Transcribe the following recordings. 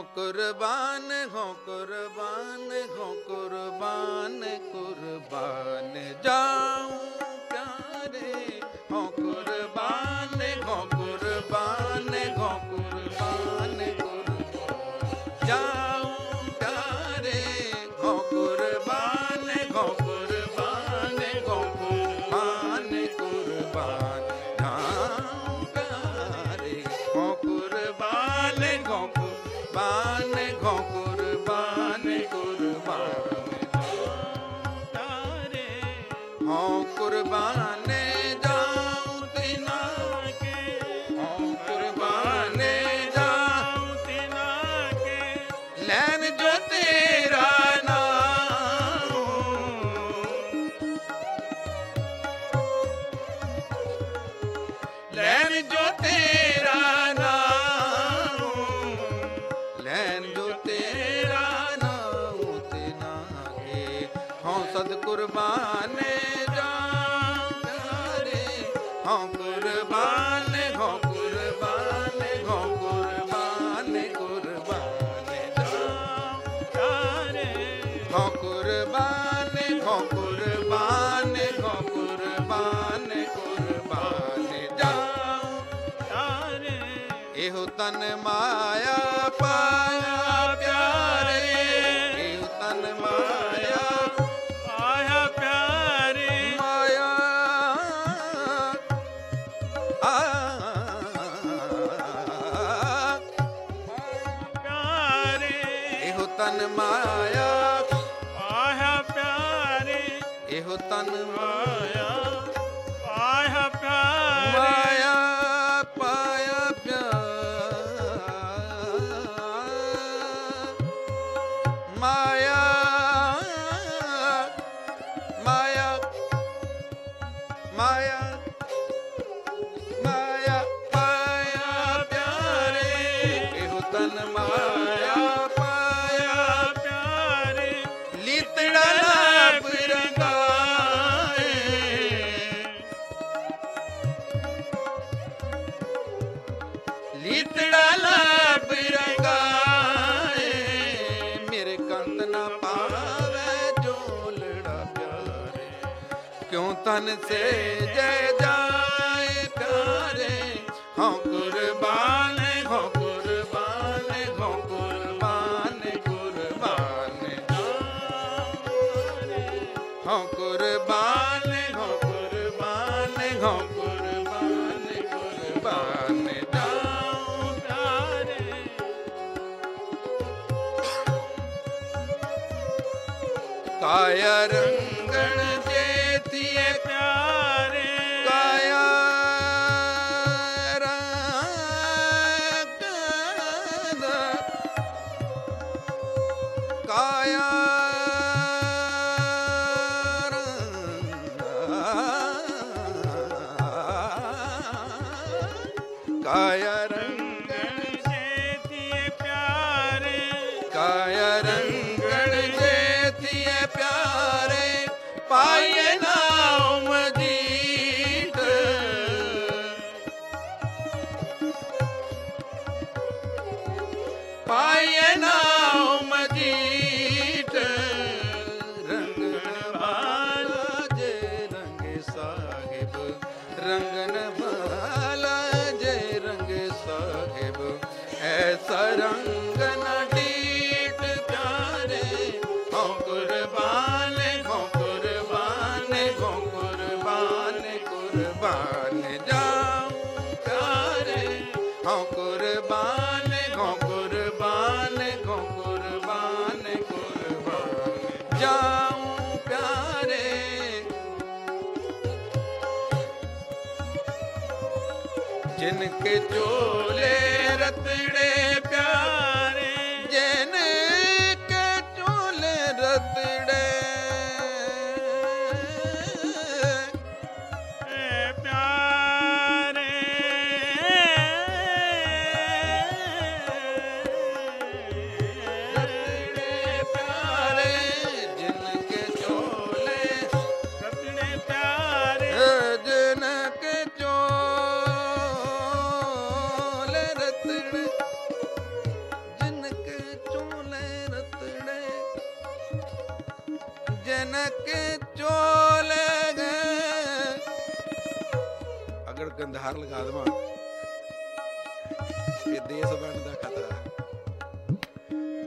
ਹੋ ਕੁਰਬਾਨ ਹੋ ਕੁਰਬਾਨ ਹੋ ਕੁਰਬਾਨ ਕੁਰਬਾਨ ਜਾਉ ਕੁਰਬਾਨ ਜਾ ਪਿਆਰੇ ਹਉ ਕੁਰਬਾਨ ਹਉ ਕੁਰਬਾਨ ਹਉ ਕੁਰਬਾਨ ਕੁਰਬਾਨ ਜਾ ਤਾਰੇ ਹੋ ਕੁਰਬਾਨ ਹੋ ਕੁਰਬਾਨ ਹੋ ਕੁਰਬਾਨ ਕੁਰਬਾਨ ਜਾਉ ਤਾਰੇ ਇਹੋ ਤਨ ਮਾਇਆ ਪਾਇਆ ਪਿਆਰੇ ਮਾਇਆ ਪਾਇਆ ਪਿਆਰੇ। ਲੀਤੜਾ ਲੱਭ ਰੰਗਾਏ। ਲੀਤੜਾ ਰੰਗਾਏ। ਮੇਰੇ ਕੰਤ ਨਾ ਪਾਵੇ ਝੋਲੜਾ ਪਿਆਰੇ। ਕਿਉਂ ਤਨ ਸੇ ਜੈ ਜਾਏ? ਕੁਰਬਾਨ ਕੁਰਬਾਨ ਕੁਰਬਾਨ ਜਾਉ ਪਿਆਰੇ ਕਾਇਆ ਰੰਗਣ ਜੇਤੀਏ ਪਿਆਰੇ ਕਾਇਆ ਰੰਗਣ ਕਾਇਆ ਕਾਇਆ ਰੰਗਣ ਜੇਤੀਏ ਪਿਆਰੇ ਕਾਇਆ ਰੰਗਣ ਜੇਤੀਏ ਪਿਆਰੇ ਪਾਏ ਨਾਮ ਜੀਤ। ਪਾਏ ਨਾਮ ਜੀਤ। ਰੰਗਣ ਵਾਲਾ ਜੇ ਰੰਗੇ ਸਾਹਿਬ ਰੰਗਨ ਵਾਲਾ ਐਸਾ ਰੰਗ ਨਾ ਡੀਟ ਪਿਆਰੇ ਹਉ ਕੁਰਬਾਨ ਹਉ ਕੁਰਬਾਨ ਹਉ ਕੁਰਬਾਨ ਕੁਰਬਾਨ ਜਾਉ ਪਿਆਰੇ ਹਉ ਕੁਰਬਾਨ ਹਉ ਕੁਰਬਾਨ ਹਉ ਕੁਰਬਾਨ ਕੁਰਬਾਨ ਜਾਉ ਪਿਆਰੇ ਜਿਨ ਕੇ ਚੋਲੇ ਰਤੜੇ ਗੰਧਾਰ ਲਗਾ ਦਵਾਂ। ਇਹ ਦੇਸ ਬਣ ਦਾ ਖਤਰਾ।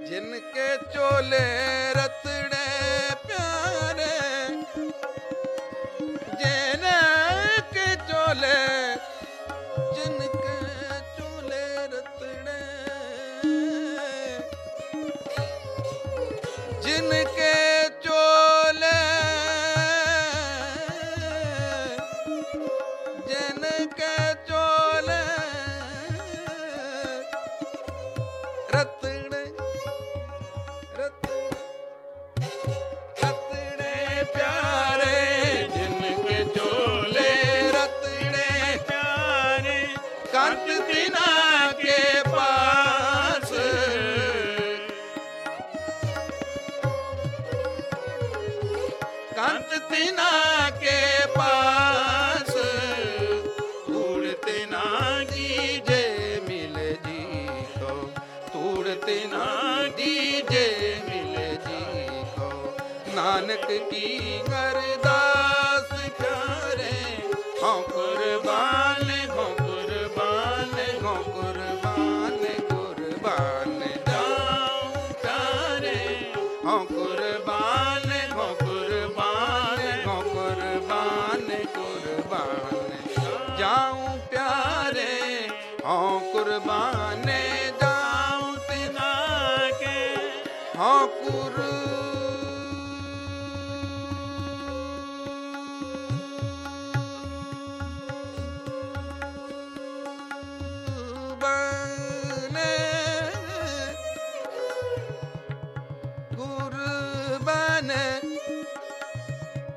ਜਿਨ ਕੇ ਚੋਲੇ ਰਤੜੇ ਕੰਤ ਦਿਨਾ ਕੇ ਪਾਸ। ਕੰਤ ਤਿਨਾ ਕੇ ਪਾਸ। ਧੂੜ ਤਿਨਾ ਕੀ ਜੇ ਮਿਲ ਜੀ ਕੋ ਧੂੜ ਤਿਨਾ ਦੀ ਜੇ ਮਿਲ ਜੀ ਕੋ ਨਾਨਕ ਕੀ ਅਰਦਾਸ ਕਰੇ ਕੁਰਬਾਨ ਕੁਰਬਾਨ। ਜਾਉ ਪਿਆਰੇ ਹਉ ਕੁਰਬਾਨ।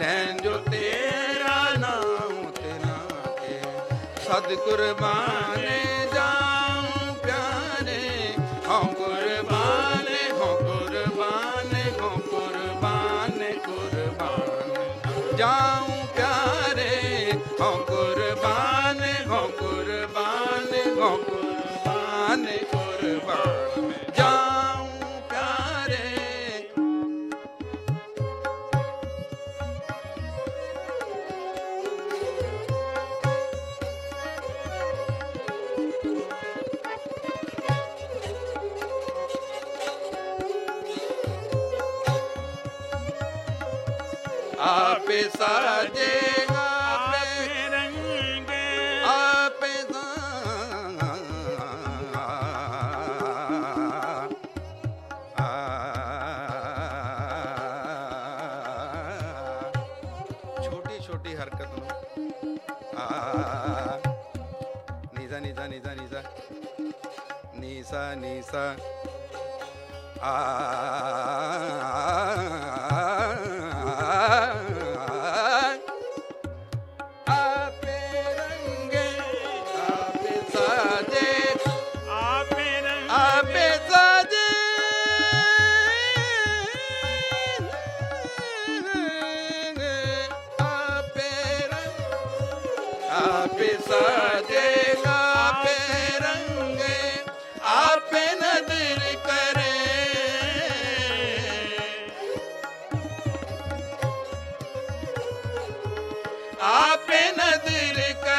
ਲੈਣ ਜੋ ਤੇਰਾ ਨਾਮ ਤੇ ਨਾ ਕੇ ਸਦ ਕੁਰਬਾਨੇ ਜਾਉ ਪਿਆਰੇ, ਹਉ ਕੁਰਬਾਨੇ ਹਉ ਕੁਰਬਾਨੇ ਹਉ ਕੁਰਬਾਨੇ ਕੁਰਬਾਨ ਜਾਉ ਪਿਆਰੇ, ਹਉ ਕੁਰਬਾਨੇ ਹਉ ਕੁਰਬਾਨੇ ਹਉ ਕੁਰਬਾਨੇ ਆਪੇ ਸਾਜੇਗਾ ਆਪੇ। ਰੰਗੇ ਆਪੇ ਛੋਟੀ ਛੋਟੀ ਹਰਕਤ ਨੂੰ। ਆ ਨੀਜ਼ਾ ਨੀਜ਼ਾ ਨੀਜ਼ਾ ਨੀਜ਼ਾ ਨੀਸਾ ਨੀਸਾ। ਆ América.